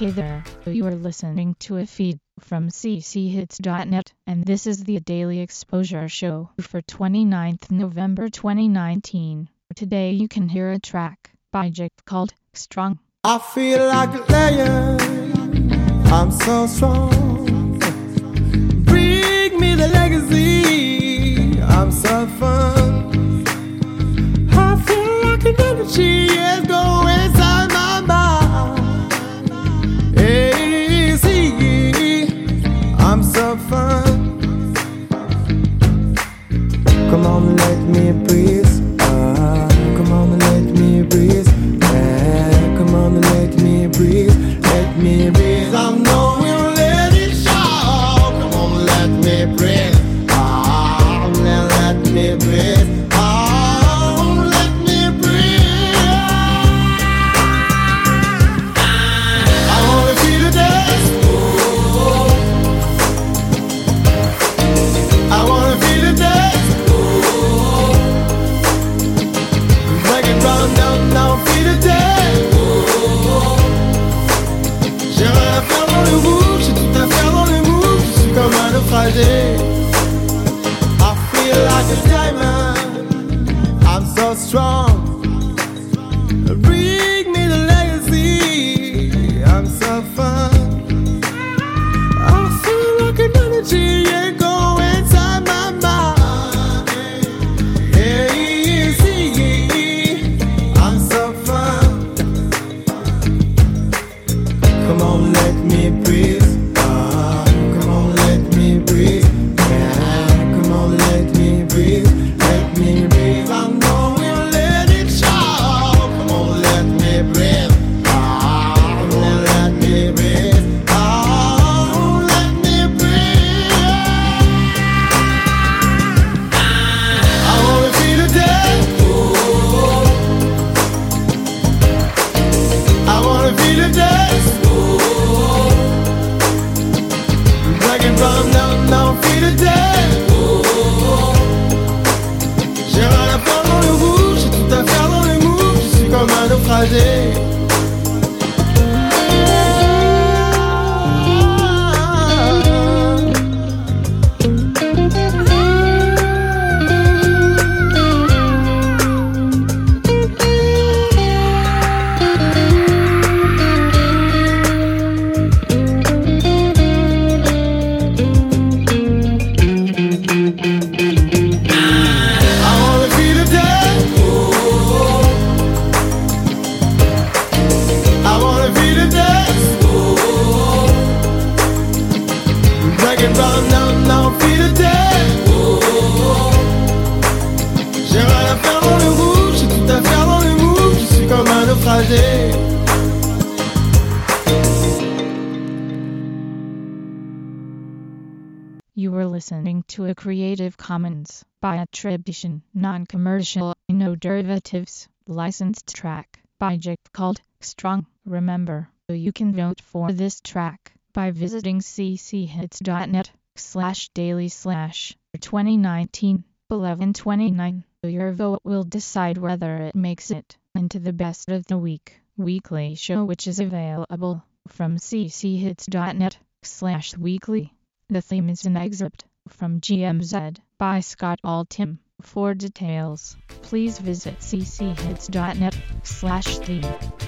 Hey there, you are listening to a feed from cchits.net, and this is the Daily Exposure Show for 29th November 2019. Today you can hear a track by Jake called Strong. I feel like a lion, I'm so strong. Bring me the legacy, I'm so fun. I feel like an energy is going Come on, let me breathe. Feel like a diamond. I'm so strong. The dance. Black and brown, now, now, feel the dance. You were listening to a Creative Commons by attribution, non-commercial, no derivatives, licensed track by Jake called Strong. Remember, you can vote for this track by visiting cchits.net slash daily slash 2019 1129. Your vote will decide whether it makes it into the best of the week weekly show which is available from cchits.net slash weekly. The theme is an excerpt from GMZ by Scott Altham. For details, please visit cchits.net slash theme.